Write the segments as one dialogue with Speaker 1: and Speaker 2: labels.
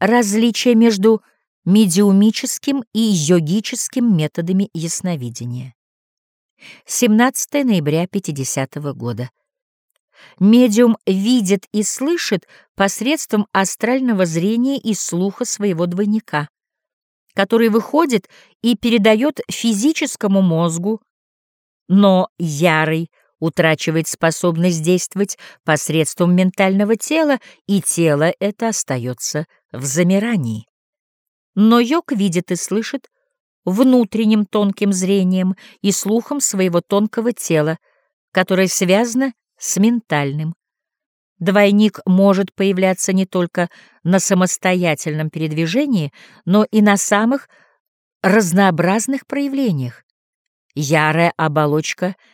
Speaker 1: различие между медиумическим и йогическим методами ясновидения. 17 ноября 50 -го года. Медиум видит и слышит посредством астрального зрения и слуха своего двойника, который выходит и передает физическому мозгу, но ярый утрачивает способность действовать посредством ментального тела, и тело это остается в замирании. Но йог видит и слышит внутренним тонким зрением и слухом своего тонкого тела, которое связано с ментальным. Двойник может появляться не только на самостоятельном передвижении, но и на самых разнообразных проявлениях. Ярая оболочка —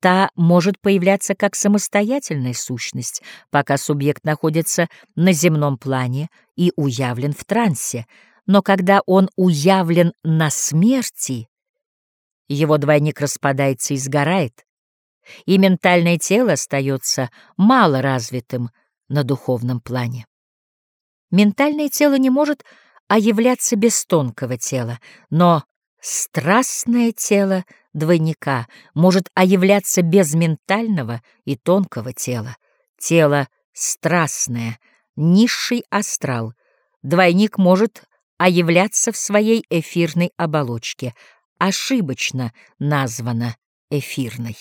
Speaker 1: Та может появляться как самостоятельная сущность, пока субъект находится на земном плане и уявлен в трансе, но когда он уявлен на смерти, его двойник распадается и сгорает, и ментальное тело остается малоразвитым на духовном плане. Ментальное тело не может оявляться без тонкого тела, но страстное тело двойника может оявляться без ментального и тонкого тела. Тело страстное, низший астрал. Двойник может оявляться в своей эфирной оболочке, ошибочно названа эфирной.